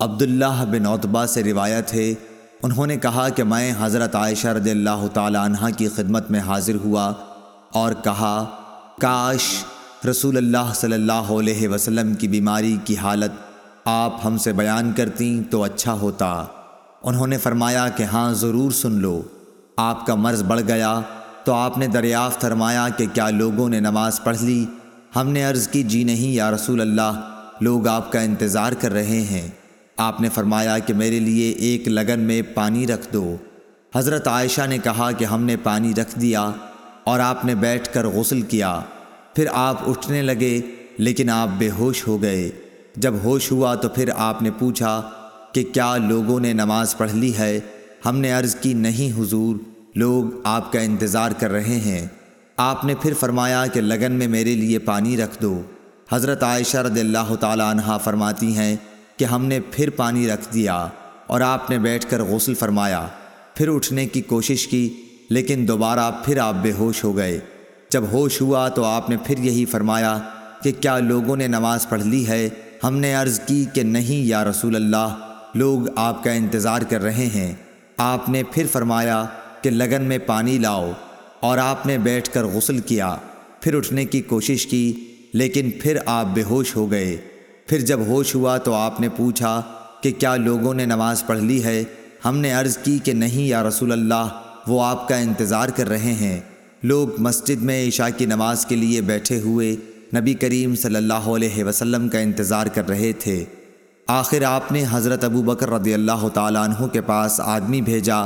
عبداللہ بن عطبہ سے روایت ہے، انہوں نے کہا کہ میں حضرت عائشہ رضی اللہ تعالی عنہ کی خدمت میں حاضر ہوا اور کہا، کاش رسول اللہ صلی اللہ علیہ وسلم کی بیماری کی حالت آپ ہم سے بیان کرتیں تو اچھا ہوتا۔ انہوں نے فرمایا کہ ہاں ضرور سن لو۔ آپ کا مرض بڑھ گیا تو آپ نے دریافت فرمایا کہ کیا لوگوں نے نماز پڑھ لی؟ ہم نے عرض کی جی نہیں یا رسول اللہ، لوگ آپ کا انتظار کر رہے ہیں۔ آپ نے فرمایا کہ میرے لیے ایک لگن میں پانی رکھ دو۔ حضرت عائشہ نے کہا کہ ہم نے پانی رکھ دیا اور آپ نے بیٹھ کر غسل کیا۔ پھر آپ اٹھنے لگے، لیکن آپ بے ہوش ہو گئے۔ جب ہوش ہوا تو پھر آپ نے پوچھا کہ کیا لوگوں نے نماز پڑھ لی ہے؟ ہم نے عرض کی، نہیں حضور، لوگ آپ کا انتظار کر رہے ہیں۔ آپ نے پھر فرمایا کہ لگن میں میرے لیے پانی رکھ دو۔ حضرت عائشہ رضی اللہ تعالی عنہ فرماتی ہیں کہ ہم نے پھر پانی رکھ دیا اور آپ نے بیٹھ کر غسل فرمایا، پھر اٹھنے کی کوشش کی، لیکن دوبارہ پھر آپ بے ہوش ہو گئے۔ جب ہوش ہوا تو آپ نے پھر یہی فرمایا کہ کیا لوگوں نے نماز پڑھ لی ہے؟ ہم نے عرض کی کہ نہیں یا رسول اللہ، لوگ آپ کا انتظار کر رہے ہیں۔ آپ نے پھر فرمایا کہ لگن میں پانی لاؤ۔ اور آپ نے بیٹھ کر غسل کیا، پھر اٹھنے کی کوشش کی، لیکن پھر آپ بے ہوش ہو گئے۔ پھر جب ہوش ہوا تو آپ نے پوچھا کہ کیا لوگوں نے نماز پڑھ لی ہے؟ ہم نے عرض کی کہ نہیں یا رسول اللہ، وہ آپ کا انتظار کر رہے ہیں۔ لوگ مسجد میں عشاء کی نماز کے لیے بیٹھے ہوئے نبی کریم صلی اللہ علیہ وسلم کا انتظار کر رہے تھے۔ آخر آپ نے حضرت ابو بکر رضی اللہ تعالیٰ عنہ کے پاس آدمی بھیجا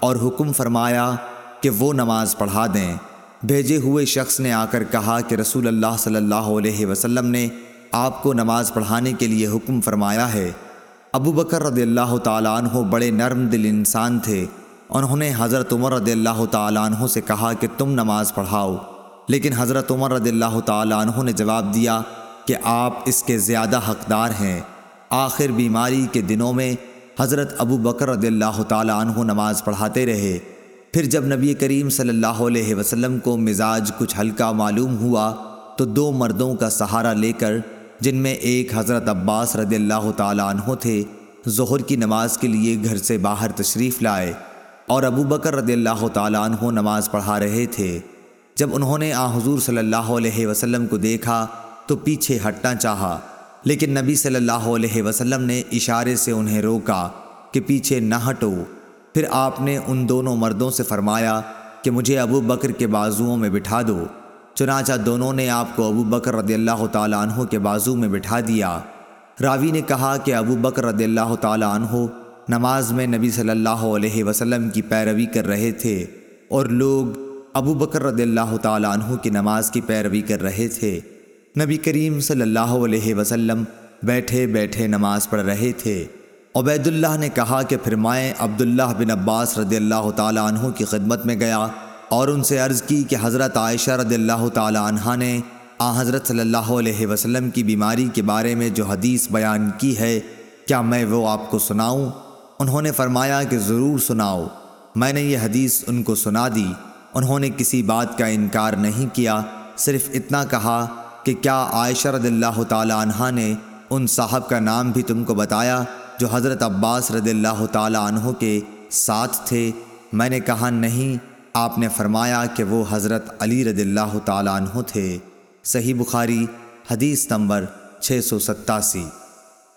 اور حکم فرمایا کہ وہ نماز پڑھا دیں۔ بھیجے ہوئے شخص نے آ کر کہا کہ رسول اللہ صلی اللہ علیہ وسلم نے آپ کو نماز پڑھانے کے لیے حکم فرمایا ہے۔ ابو بکر رضی اللہ تعالیٰ عنہ بڑے نرم دل انسان تھے۔ انہوں نے حضرت عمر رضی اللہ تعالیٰ عنہ سے کہا کہ تم نماز پڑھاؤ۔ لیکن حضرت عمر رضی اللہ تعالیٰ عنہ نے جواب دیا کہ آپ اس کے زیادہ حقدار ہیں۔ آخر بیماری کے دنوں میں حضرت ابو بکر رضی اللہ تعالیٰ عنہ نماز پڑھاتے رہے۔ پھر جب نبی کریم صلی اللہ علیہ وسلم کو مزاج کچھ ہلکا معلوم ہوا تو دو مردوں کا سہارا لے کر جن میں ایک حضرت عباس رضی اللہ تعالیٰ عنہ تھے، ظہر کی نماز کے لیے گھر سے باہر تشریف لائے اور ابو بکر رضی اللہ تعالیٰ عنہ نماز پڑھا رہے تھے۔ جب انہوں نے آ حضور صلی اللہ علیہ وسلم کو دیکھا تو پیچھے ہٹنا چاہا، لیکن نبی صلی اللہ علیہ وسلم نے اشارے سے انہیں روکا کہ پیچھے نہ ہٹو۔ پھر آپ نے ان دونوں مردوں سے فرمایا کہ مجھے ابو بکر کے بازوؤں میں بٹھا دو۔ چنانچہ دونوں نے آپ کو ابو بکر رضی اللہ تعالیٰ عنہ کے بازو میں بٹھا دیا۔ راوی نے کہا کہ ابو بکر رضی اللہ تعالیٰ عنہ نماز میں نبی صلی اللہ علیہ وسلم کی پیروی کر رہے تھے اور لوگ ابو بکر رضی اللہ تعالیٰ عنہ کی نماز کی پیروی کر رہے تھے۔ نبی کریم صلی اللہ علیہ وسلم بیٹھے بیٹھے نماز پڑھ رہے تھے۔ عبید اللہ نے کہا کہ پھر مائیں عبداللہ بن عباس رضی اللہ تعالیٰ عنہ کی خدمت میں گیا۔ اور ان سے عرض کی کہ حضرت عائشہ رضی اللہ تعالیٰ عنہ نے آ حضرت صلی اللہ علیہ وسلم کی بیماری کے بارے میں جو حدیث بیان کی ہے، کیا میں وہ آپ کو سناؤں؟ انہوں نے فرمایا کہ ضرور سناؤ۔ میں نے یہ حدیث ان کو سنا دی۔ انہوں نے کسی بات کا انکار نہیں کیا، صرف اتنا کہا کہ کیا عائشہ رضی اللہ تعالی عنہ نے ان صاحب کا نام بھی تم کو بتایا جو حضرت عباس رضی اللہ تعالی عنہ کے ساتھ تھے؟ میں نے کہا نہیں۔ آپ نے فرمایا کہ وہ حضرت علی رضی اللہ تعالیٰ عنہ تھے۔ صحیح بخاری، حدیث نمبر 687